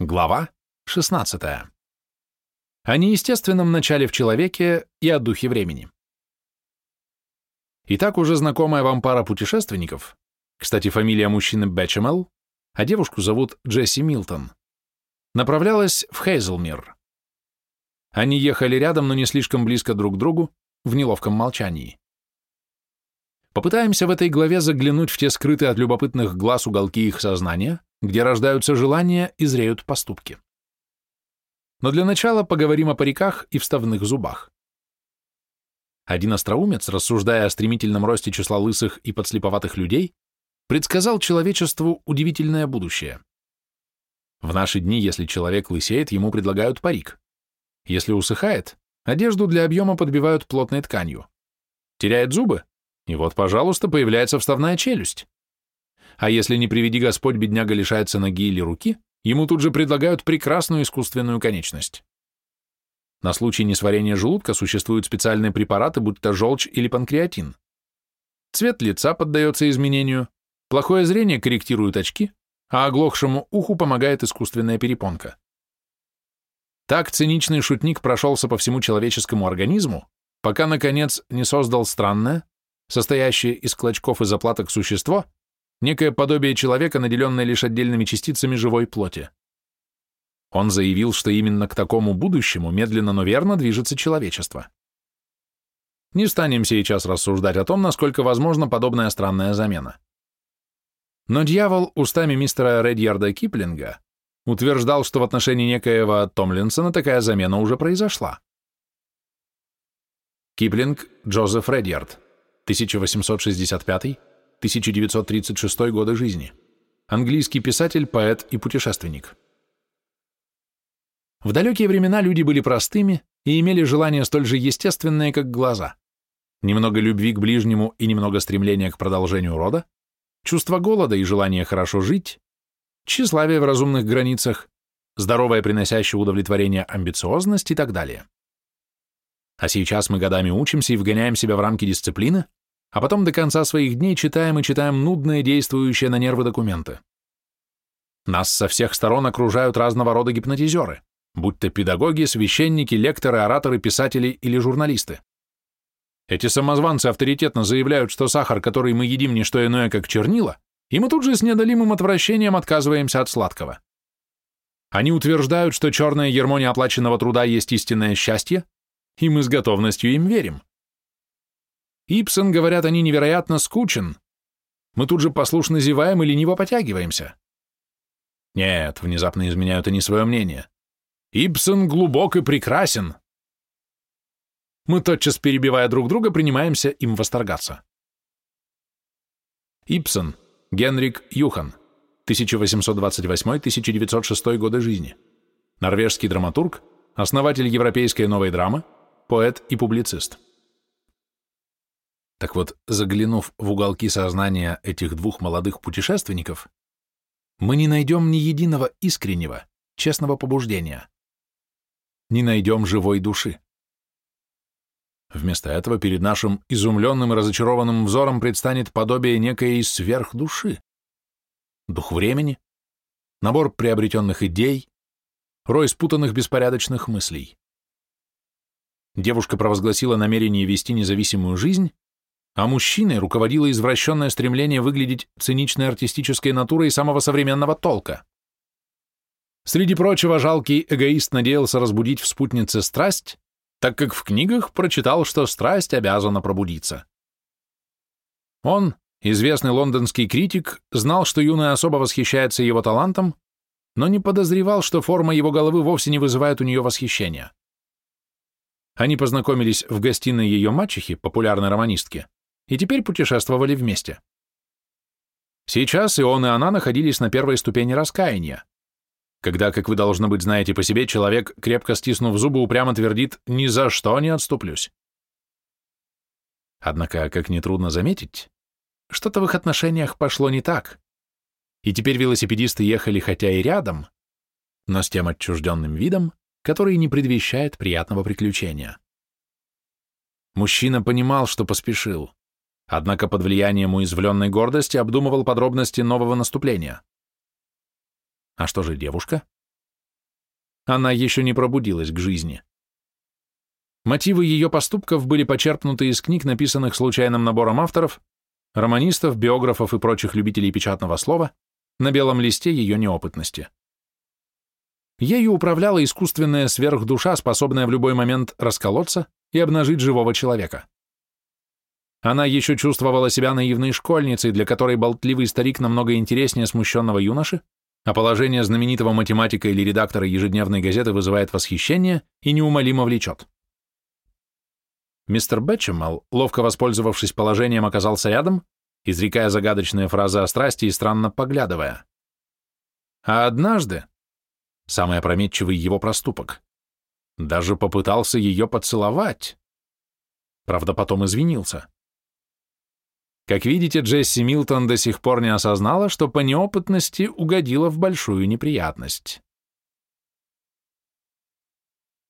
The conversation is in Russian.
Глава 16. О неестественном начале в человеке и о духе времени. Итак, уже знакомая вам пара путешественников, кстати, фамилия мужчины Бэчемел, а девушку зовут Джесси Милтон, направлялась в Хейзелмир. Они ехали рядом, но не слишком близко друг к другу, в неловком молчании. Попытаемся в этой главе заглянуть в те скрытые от любопытных глаз уголки их сознания, где рождаются желания и зреют поступки. Но для начала поговорим о париках и вставных зубах. Один остроумец, рассуждая о стремительном росте числа лысых и подслеповатых людей, предсказал человечеству удивительное будущее. В наши дни, если человек лысеет, ему предлагают парик. Если усыхает, одежду для объема подбивают плотной тканью. Теряет зубы, и вот, пожалуйста, появляется вставная челюсть. А если не приведи Господь, бедняга лишается ноги или руки, ему тут же предлагают прекрасную искусственную конечность. На случай несварения желудка существуют специальные препараты, будь то желчь или панкреатин. Цвет лица поддается изменению, плохое зрение корректирует очки, а оглохшему уху помогает искусственная перепонка. Так циничный шутник прошелся по всему человеческому организму, пока, наконец, не создал странное, состоящее из клочков и заплаток существо, некое подобие человека, наделенное лишь отдельными частицами живой плоти. Он заявил, что именно к такому будущему медленно, но верно движется человечество. Не станем сейчас рассуждать о том, насколько возможна подобная странная замена. Но дьявол устами мистера Редьярда Киплинга утверждал, что в отношении некоего Томлинсона такая замена уже произошла. Киплинг Джозеф Редьярд, 1865 1936 годы жизни. Английский писатель, поэт и путешественник. В далекие времена люди были простыми и имели желания столь же естественные, как глаза. Немного любви к ближнему и немного стремления к продолжению рода, чувство голода и желание хорошо жить, тщеславие в разумных границах, здоровая приносящая удовлетворение амбициозность и так далее. А сейчас мы годами учимся и вгоняем себя в рамки дисциплины, а потом до конца своих дней читаем и читаем нудные, действующие на нервы документы. Нас со всех сторон окружают разного рода гипнотизеры, будь то педагоги, священники, лекторы, ораторы, писатели или журналисты. Эти самозванцы авторитетно заявляют, что сахар, который мы едим, не что иное, как чернила, и мы тут же с недолимым отвращением отказываемся от сладкого. Они утверждают, что черное ермо неоплаченного труда есть истинное счастье, и мы с готовностью им верим. Ипсон, говорят, они невероятно скучен. Мы тут же послушно зеваем и лениво потягиваемся. Нет, внезапно изменяют они свое мнение. Ипсон глубок и прекрасен. Мы тотчас, перебивая друг друга, принимаемся им восторгаться. Ипсон, Генрик Юхан, 1828-1906 годы жизни. Норвежский драматург, основатель европейской новой драмы, поэт и публицист. Так вот, заглянув в уголки сознания этих двух молодых путешественников, мы не найдем ни единого искреннего, честного побуждения. Не найдем живой души. Вместо этого перед нашим изумленным и разочарованным взором предстанет подобие некой сверхдуши. Дух времени, набор приобретенных идей, рой спутанных беспорядочных мыслей. Девушка провозгласила намерение вести независимую жизнь, а мужчиной руководило извращенное стремление выглядеть циничной артистической натурой самого современного толка. Среди прочего, жалкий эгоист надеялся разбудить в спутнице страсть, так как в книгах прочитал, что страсть обязана пробудиться. Он, известный лондонский критик, знал, что юная особа восхищается его талантом, но не подозревал, что форма его головы вовсе не вызывает у нее восхищения. Они познакомились в гостиной ее мачехи, популярной романистки, и теперь путешествовали вместе. Сейчас и он, и она находились на первой ступени раскаяния, когда, как вы, должно быть, знаете по себе, человек, крепко стиснув зубы, упрямо твердит «ни за что не отступлюсь». Однако, как нетрудно заметить, что-то в их отношениях пошло не так, и теперь велосипедисты ехали хотя и рядом, но с тем отчужденным видом, который не предвещает приятного приключения. Мужчина понимал, что поспешил однако под влиянием уязвленной гордости обдумывал подробности нового наступления. А что же девушка? она еще не пробудилась к жизни. Мотивы ее поступков были почерпнуты из книг, написанных случайным набором авторов, романистов, биографов и прочих любителей печатного слова, на белом листе ее неопытности. Ею управляла искусственная сверхдуша, способная в любой момент расколоться и обнажить живого человека. Она еще чувствовала себя наивной школьницей, для которой болтливый старик намного интереснее смущенного юноши, а положение знаменитого математика или редактора ежедневной газеты вызывает восхищение и неумолимо влечет. Мистер Бэтчемал, ловко воспользовавшись положением, оказался рядом, изрекая загадочные фразы о страсти и странно поглядывая. А однажды, самый опрометчивый его проступок, даже попытался ее поцеловать. Правда, потом извинился. Как видите, Джесси Милтон до сих пор не осознала, что по неопытности угодила в большую неприятность.